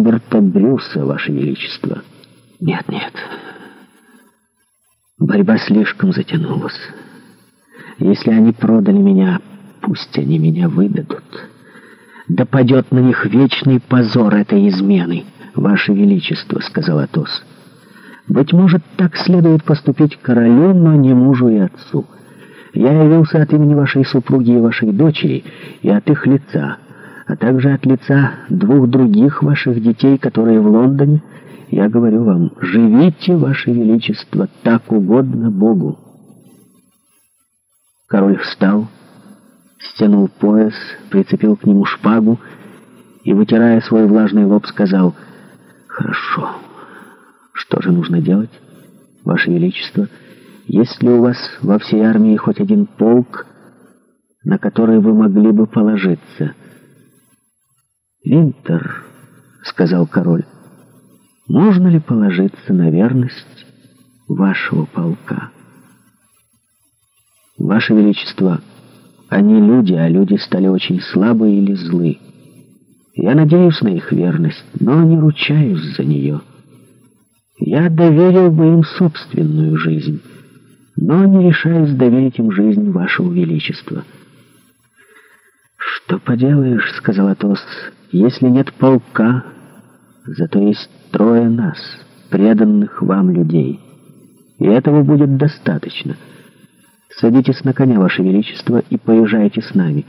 Роберта Брюса, Ваше Величество. Нет, нет. Борьба слишком затянулась. Если они продали меня, пусть они меня выдадут. Да падет на них вечный позор этой измены, Ваше Величество, — сказал Атос. Быть может, так следует поступить королю, но не мужу и отцу. Я явился от имени вашей супруги и вашей дочери и от их лица — а также от лица двух других ваших детей, которые в Лондоне, я говорю вам, живите, ваше величество, так угодно Богу. Король встал, стянул пояс, прицепил к нему шпагу и, вытирая свой влажный лоб, сказал, «Хорошо, что же нужно делать, ваше величество? Есть ли у вас во всей армии хоть один полк, на который вы могли бы положиться?» «Винтер», — сказал король, — «можно ли положиться на верность вашего полка?» «Ваше Величество, они люди, а люди стали очень слабы или злы. Я надеюсь на их верность, но не ручаюсь за нее. Я доверил бы им собственную жизнь, но не решаюсь доверить им жизнь вашего Величества». «Что поделаешь», — сказал Атос, — если нет полка, зато есть трое нас, преданных вам людей. И этого будет достаточно. Садитесь на коня, Ваше Величество, и поезжайте с нами.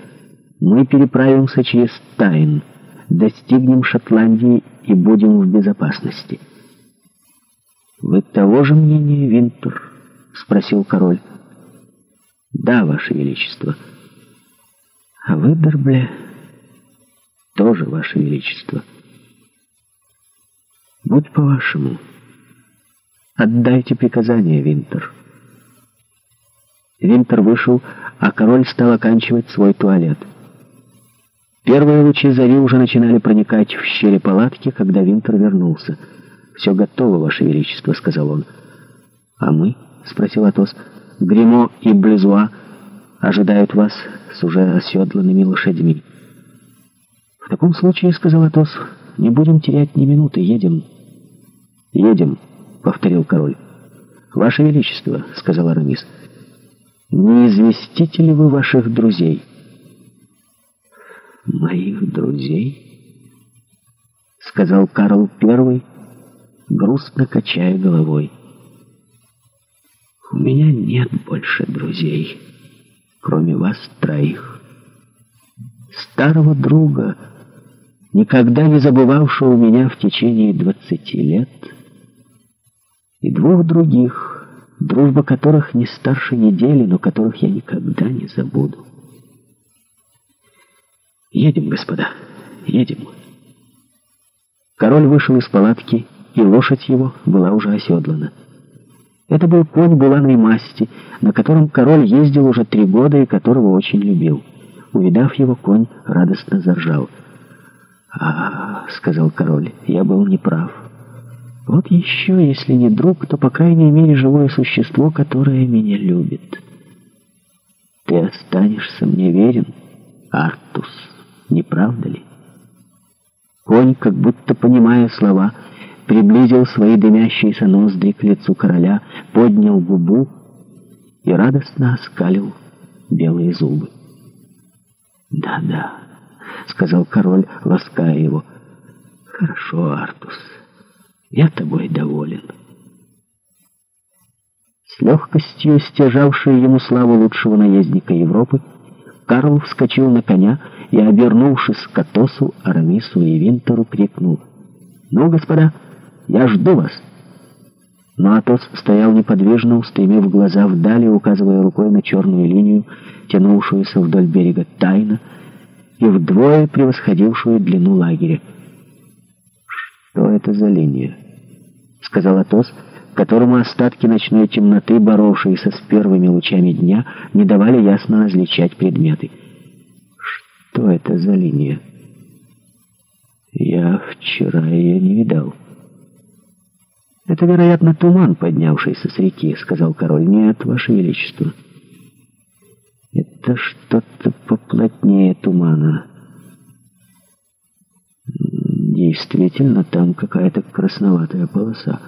Мы переправимся через Тайн, достигнем Шотландии и будем в безопасности. «Вы того же мнения, Винтур? — спросил король. «Да, Ваше Величество». «А вы, Дербле...» тоже, Ваше Величество. Будь по-вашему. Отдайте приказание, Винтер. Винтер вышел, а король стал оканчивать свой туалет. Первые лучи зари уже начинали проникать в щели палатки, когда Винтер вернулся. «Все готово, Ваше Величество», — сказал он. «А мы?» — спросил Атос. «Гримо и Близуа ожидают вас с уже оседланными лошадьми». «В таком случае, — сказал Атос, — не будем терять ни минуты, едем». «Едем», — повторил король. «Ваше Величество», — сказал Арамис, — «не известите ли вы ваших друзей?» «Моих друзей?» — сказал Карл Первый, грустно качая головой. «У меня нет больше друзей, кроме вас троих. Старого друга...» никогда не забывавшего меня в течение двадцати лет, и двух других, дружба которых не старше недели, но которых я никогда не забуду. «Едем, господа, едем!» Король вышел из палатки, и лошадь его была уже оседлана. Это был конь буланой масти, на котором король ездил уже три года и которого очень любил. Увидав его, конь радостно заржал — «А, — сказал король, — я был неправ. Вот еще, если не друг, то, по крайней мере, живое существо, которое меня любит. Ты останешься мне верен, Артус, не правда ли? Конь, как будто понимая слова, приблизил свои дымящиеся ноздри к лицу короля, поднял губу и радостно оскалил белые зубы. Да-да. — сказал король, лаская его. «Хорошо, Артус, я тобой доволен». С легкостью, стяжавшей ему славу лучшего наездника Европы, Карл вскочил на коня и, обернувшись к Атосу, Арамису и Винтеру, крикнул. «Ну, господа, я жду вас!» Но Атос стоял неподвижно, устремив глаза вдали, указывая рукой на черную линию, тянувшуюся вдоль берега тайно и вдвое превосходившую длину лагеря. «Что это за линия?» — сказал Атос, которому остатки ночной темноты, боровшиеся с первыми лучами дня, не давали ясно различать предметы. «Что это за линия?» «Я вчера ее не видал». «Это, вероятно, туман, поднявшийся с реки», — сказал король. «Нет, ваше величество». «Это что-то плотнее тумана. Действительно, там какая-то красноватая полоса.